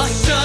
What's up?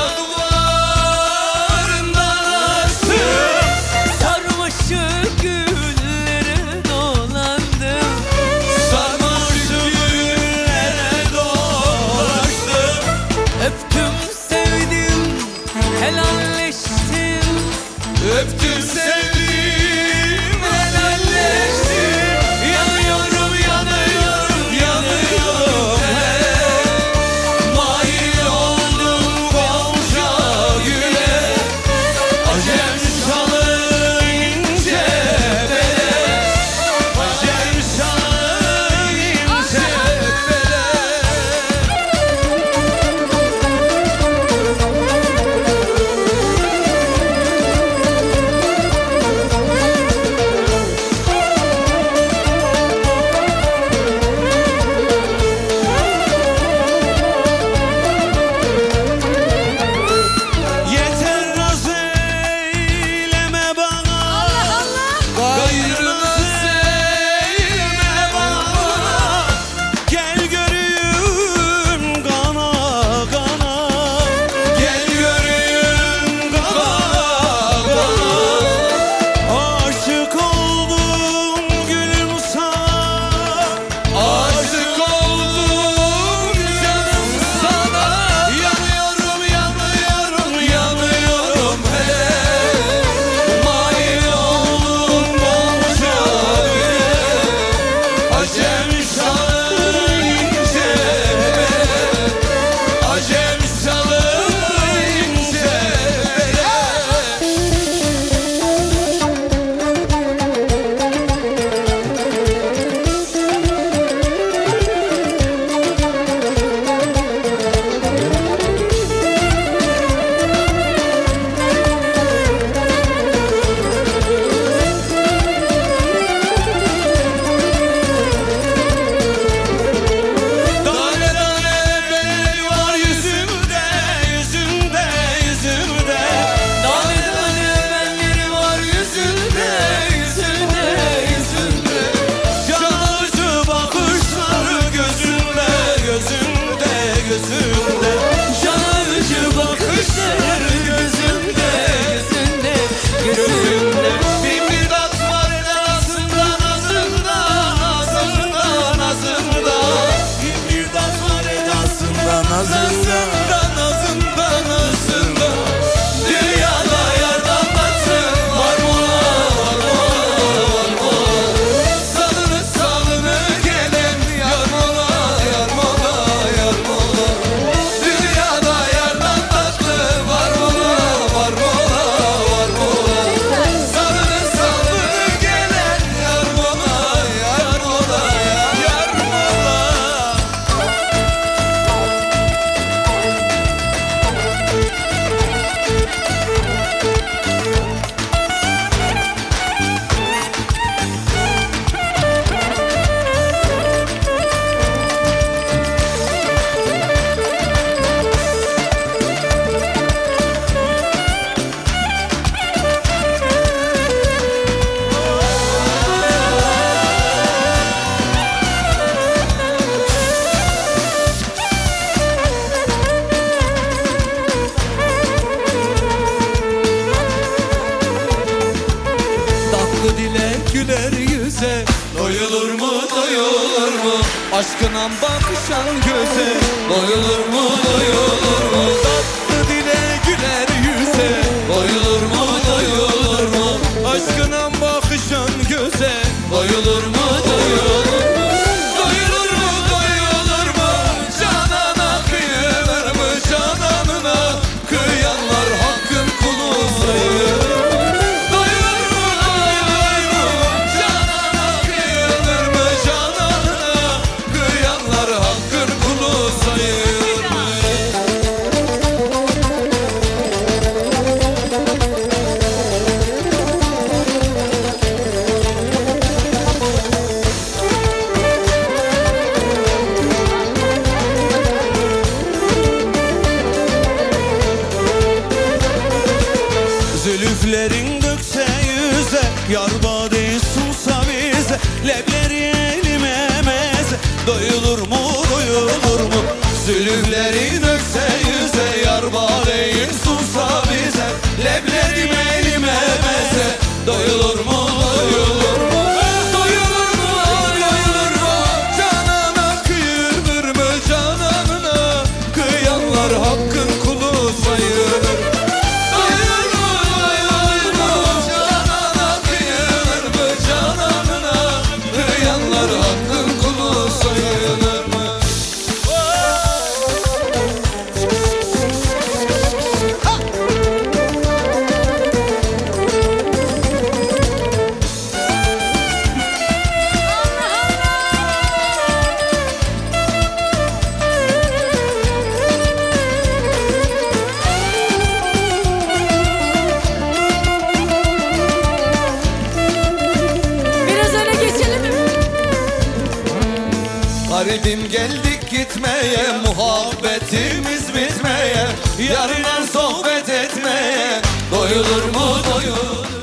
thousand güler yüze. Doyulur mu doyulur mu? Aşkına bakışan göze. Doyulur mu doyulur mu? yar Garibim geldik gitmeye Muhabbetimiz bitmeye Yarından sohbet etmeye. Doyulur mu doyulur?